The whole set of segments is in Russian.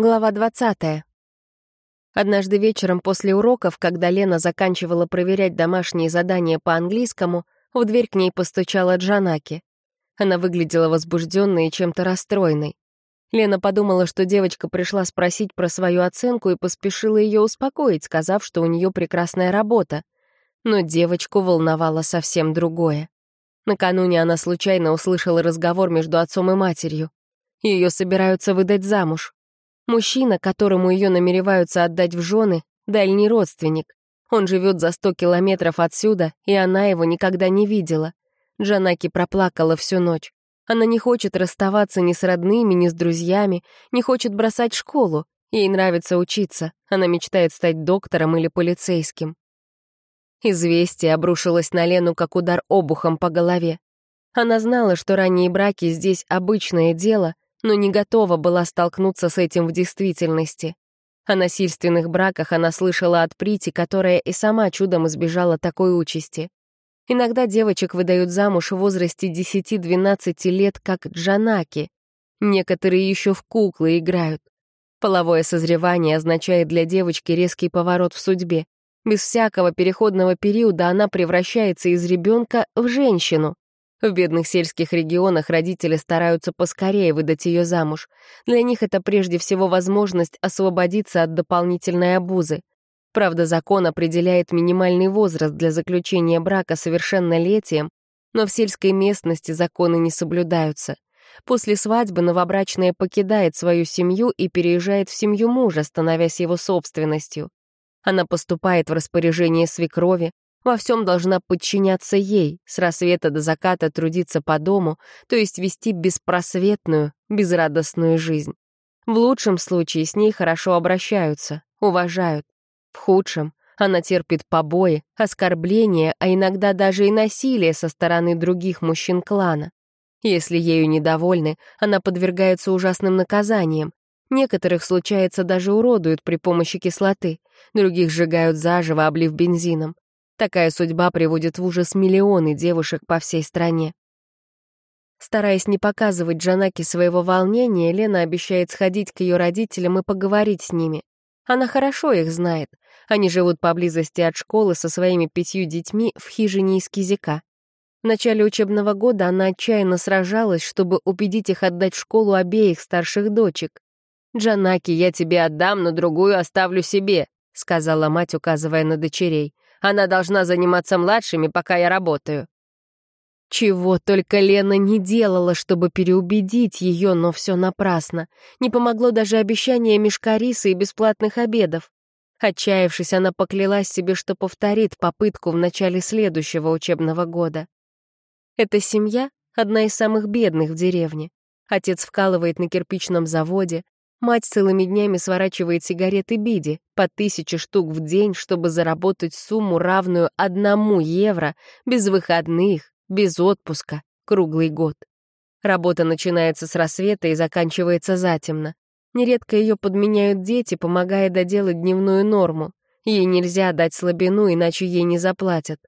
Глава 20. Однажды вечером после уроков, когда Лена заканчивала проверять домашние задания по английскому, в дверь к ней постучала Джанаки. Она выглядела возбужденной и чем-то расстроенной. Лена подумала, что девочка пришла спросить про свою оценку и поспешила ее успокоить, сказав, что у нее прекрасная работа. Но девочку волновало совсем другое. Накануне она случайно услышала разговор между отцом и матерью. Ее собираются выдать замуж. Мужчина, которому ее намереваются отдать в жены, дальний родственник. Он живет за сто километров отсюда, и она его никогда не видела. Джанаки проплакала всю ночь. Она не хочет расставаться ни с родными, ни с друзьями, не хочет бросать школу. Ей нравится учиться, она мечтает стать доктором или полицейским. Известие обрушилось на Лену, как удар обухом по голове. Она знала, что ранние браки здесь обычное дело, но не готова была столкнуться с этим в действительности. О насильственных браках она слышала от Прити, которая и сама чудом избежала такой участи. Иногда девочек выдают замуж в возрасте 10-12 лет, как джанаки. Некоторые еще в куклы играют. Половое созревание означает для девочки резкий поворот в судьбе. Без всякого переходного периода она превращается из ребенка в женщину. В бедных сельских регионах родители стараются поскорее выдать ее замуж. Для них это прежде всего возможность освободиться от дополнительной обузы. Правда, закон определяет минимальный возраст для заключения брака совершеннолетием, но в сельской местности законы не соблюдаются. После свадьбы новобрачная покидает свою семью и переезжает в семью мужа, становясь его собственностью. Она поступает в распоряжение свекрови, во всем должна подчиняться ей, с рассвета до заката трудиться по дому, то есть вести беспросветную, безрадостную жизнь. В лучшем случае с ней хорошо обращаются, уважают. В худшем она терпит побои, оскорбления, а иногда даже и насилие со стороны других мужчин клана. Если ею недовольны, она подвергается ужасным наказаниям. Некоторых, случается, даже уродуют при помощи кислоты, других сжигают заживо, облив бензином. Такая судьба приводит в ужас миллионы девушек по всей стране. Стараясь не показывать Джанаке своего волнения, Лена обещает сходить к ее родителям и поговорить с ними. Она хорошо их знает. Они живут поблизости от школы со своими пятью детьми в хижине из кизика. В начале учебного года она отчаянно сражалась, чтобы убедить их отдать в школу обеих старших дочек. «Джанаки, я тебе отдам, но другую оставлю себе», — сказала мать, указывая на дочерей. Она должна заниматься младшими, пока я работаю». Чего только Лена не делала, чтобы переубедить ее, но все напрасно. Не помогло даже обещание мешка риса и бесплатных обедов. Отчаявшись, она поклялась себе, что повторит попытку в начале следующего учебного года. Эта семья — одна из самых бедных в деревне. Отец вкалывает на кирпичном заводе, Мать целыми днями сворачивает сигареты Биди по тысяче штук в день, чтобы заработать сумму, равную одному евро, без выходных, без отпуска, круглый год. Работа начинается с рассвета и заканчивается затемно. Нередко ее подменяют дети, помогая доделать дневную норму. Ей нельзя дать слабину, иначе ей не заплатят.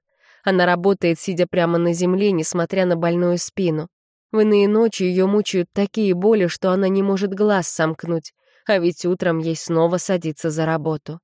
Она работает, сидя прямо на земле, несмотря на больную спину. В иные ночи ее мучают такие боли, что она не может глаз сомкнуть, а ведь утром ей снова садиться за работу.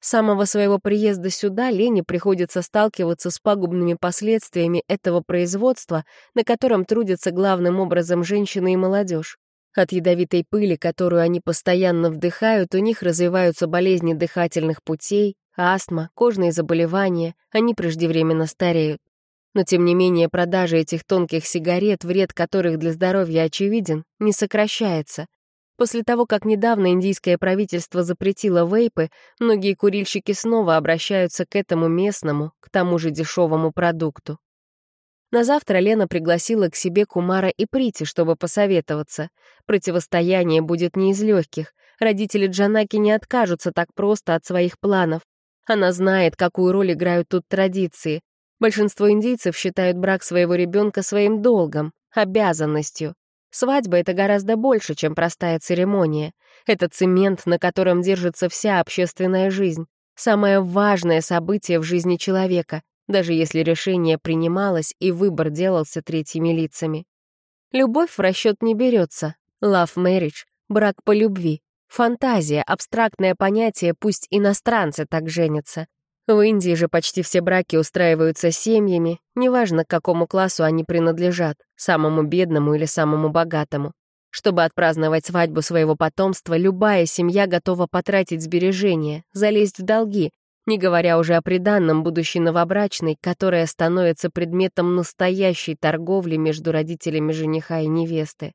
С самого своего приезда сюда Лене приходится сталкиваться с пагубными последствиями этого производства, на котором трудятся главным образом женщины и молодежь. От ядовитой пыли, которую они постоянно вдыхают, у них развиваются болезни дыхательных путей, астма, кожные заболевания, они преждевременно стареют. Но тем не менее продажа этих тонких сигарет, вред которых для здоровья очевиден, не сокращается. После того, как недавно индийское правительство запретило вейпы, многие курильщики снова обращаются к этому местному, к тому же дешевому продукту. На завтра Лена пригласила к себе Кумара и Прити, чтобы посоветоваться. Противостояние будет не из легких. Родители Джанаки не откажутся так просто от своих планов. Она знает, какую роль играют тут традиции. Большинство индейцев считают брак своего ребенка своим долгом, обязанностью. Свадьба — это гораздо больше, чем простая церемония. Это цемент, на котором держится вся общественная жизнь. Самое важное событие в жизни человека, даже если решение принималось и выбор делался третьими лицами. Любовь в расчет не берется. Love marriage — брак по любви. Фантазия, абстрактное понятие, пусть иностранцы так женятся. В Индии же почти все браки устраиваются семьями, неважно, к какому классу они принадлежат, самому бедному или самому богатому. Чтобы отпраздновать свадьбу своего потомства, любая семья готова потратить сбережения, залезть в долги, не говоря уже о приданном будущей новобрачной, которая становится предметом настоящей торговли между родителями жениха и невесты.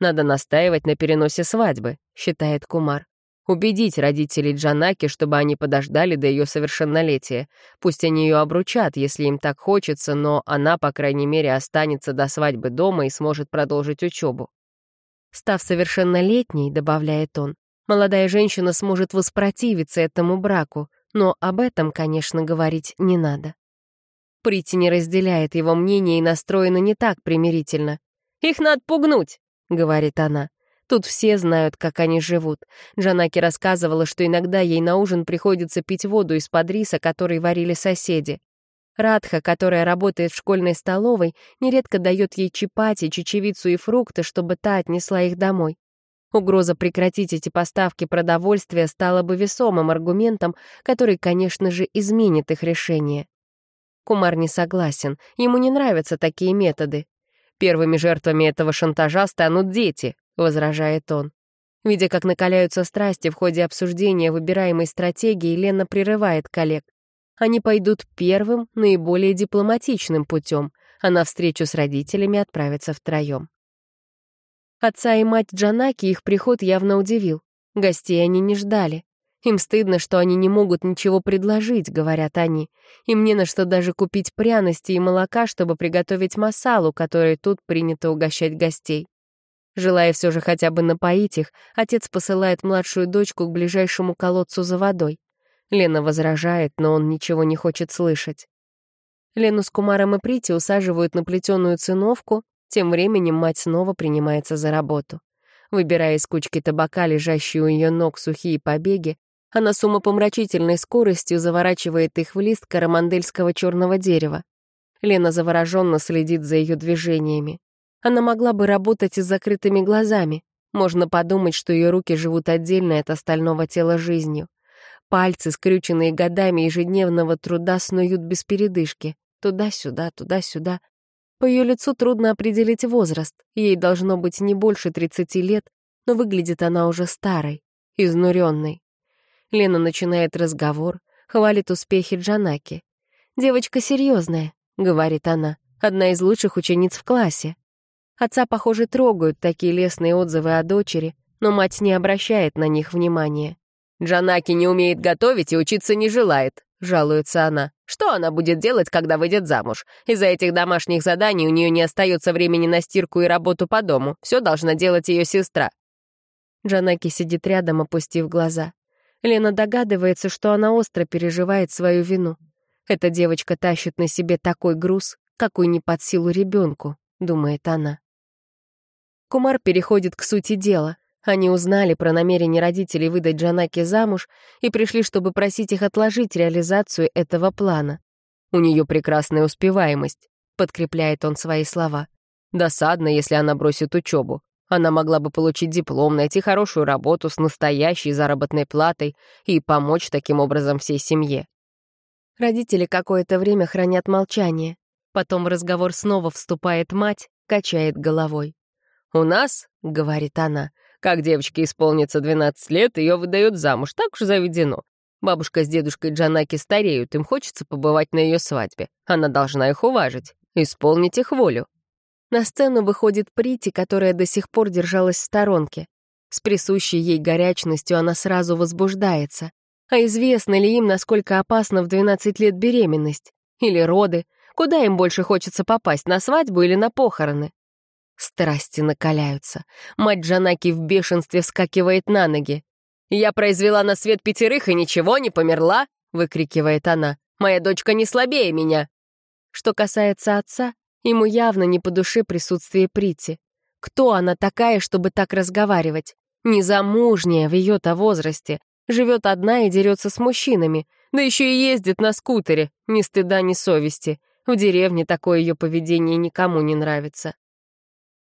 «Надо настаивать на переносе свадьбы», — считает Кумар. «Убедить родителей Джанаки, чтобы они подождали до ее совершеннолетия. Пусть они ее обручат, если им так хочется, но она, по крайней мере, останется до свадьбы дома и сможет продолжить учебу. Став совершеннолетней, добавляет он, молодая женщина сможет воспротивиться этому браку, но об этом, конечно, говорить не надо. Прити не разделяет его мнение и настроена не так примирительно. «Их надо пугнуть», — говорит она. Тут все знают, как они живут. Джанаки рассказывала, что иногда ей на ужин приходится пить воду из-под риса, который варили соседи. Радха, которая работает в школьной столовой, нередко дает ей чипати, чечевицу и фрукты, чтобы та отнесла их домой. Угроза прекратить эти поставки продовольствия стала бы весомым аргументом, который, конечно же, изменит их решение. Кумар не согласен, ему не нравятся такие методы. «Первыми жертвами этого шантажа станут дети», — возражает он. Видя, как накаляются страсти в ходе обсуждения выбираемой стратегии, Лена прерывает коллег. Они пойдут первым, наиболее дипломатичным путем, а на встречу с родителями отправятся втроем. Отца и мать Джанаки их приход явно удивил. Гостей они не ждали. Им стыдно, что они не могут ничего предложить, говорят они. Им не на что даже купить пряности и молока, чтобы приготовить масалу, которой тут принято угощать гостей. Желая все же хотя бы напоить их, отец посылает младшую дочку к ближайшему колодцу за водой. Лена возражает, но он ничего не хочет слышать. Лену с Кумаром и Прити усаживают на плетеную циновку, тем временем мать снова принимается за работу. Выбирая из кучки табака, лежащие у ее ног сухие побеги, она с умопомрачительной скоростью заворачивает их в лист карамандельского черного дерева. Лена завороженно следит за ее движениями. Она могла бы работать и с закрытыми глазами. Можно подумать, что ее руки живут отдельно от остального тела жизнью. Пальцы, скрюченные годами ежедневного труда, снуют без передышки. Туда-сюда, туда-сюда. По ее лицу трудно определить возраст. Ей должно быть не больше 30 лет, но выглядит она уже старой, изнуренной. Лена начинает разговор, хвалит успехи Джанаки. «Девочка серьезная», — говорит она, — «одна из лучших учениц в классе». Отца, похоже, трогают такие лестные отзывы о дочери, но мать не обращает на них внимания. «Джанаки не умеет готовить и учиться не желает», — жалуется она. Что она будет делать, когда выйдет замуж? Из-за этих домашних заданий у нее не остается времени на стирку и работу по дому. Все должна делать ее сестра. Джанаки сидит рядом, опустив глаза. Лена догадывается, что она остро переживает свою вину. Эта девочка тащит на себе такой груз, какой не под силу ребенку, думает она. Кумар переходит к сути дела. Они узнали про намерение родителей выдать Джанаки замуж и пришли, чтобы просить их отложить реализацию этого плана. «У нее прекрасная успеваемость», — подкрепляет он свои слова. «Досадно, если она бросит учебу. Она могла бы получить диплом, найти хорошую работу с настоящей заработной платой и помочь таким образом всей семье». Родители какое-то время хранят молчание. Потом в разговор снова вступает мать, качает головой. «У нас, — говорит она, — как девочке исполнится 12 лет, ее выдают замуж, так уж заведено. Бабушка с дедушкой Джанаки стареют, им хочется побывать на ее свадьбе. Она должна их уважить, исполнить их волю. На сцену выходит Прити, которая до сих пор держалась в сторонке. С присущей ей горячностью она сразу возбуждается. А известно ли им, насколько опасна в 12 лет беременность? Или роды? Куда им больше хочется попасть, на свадьбу или на похороны? Страсти накаляются. Мать Джанаки в бешенстве вскакивает на ноги. «Я произвела на свет пятерых и ничего, не померла!» — выкрикивает она. «Моя дочка не слабее меня!» Что касается отца, ему явно не по душе присутствие Прити. Кто она такая, чтобы так разговаривать? Незамужняя в ее-то возрасте. Живет одна и дерется с мужчинами. Да еще и ездит на скутере. Ни стыда, ни совести. В деревне такое ее поведение никому не нравится.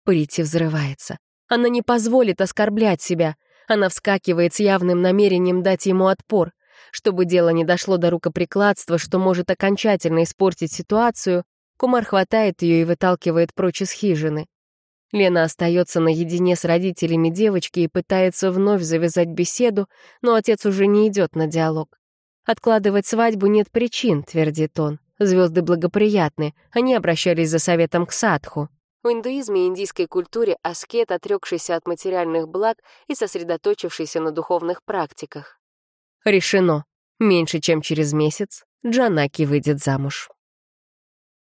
Прити взрывается. Она не позволит оскорблять себя. Она вскакивает с явным намерением дать ему отпор. Чтобы дело не дошло до рукоприкладства, что может окончательно испортить ситуацию, Кумар хватает ее и выталкивает прочь из хижины. Лена остается наедине с родителями девочки и пытается вновь завязать беседу, но отец уже не идет на диалог. «Откладывать свадьбу нет причин», — твердит он. «Звезды благоприятны, они обращались за советом к садху». В индуизме и индийской культуре аскет, отрекшийся от материальных благ и сосредоточившийся на духовных практиках. Решено. Меньше чем через месяц Джанаки выйдет замуж.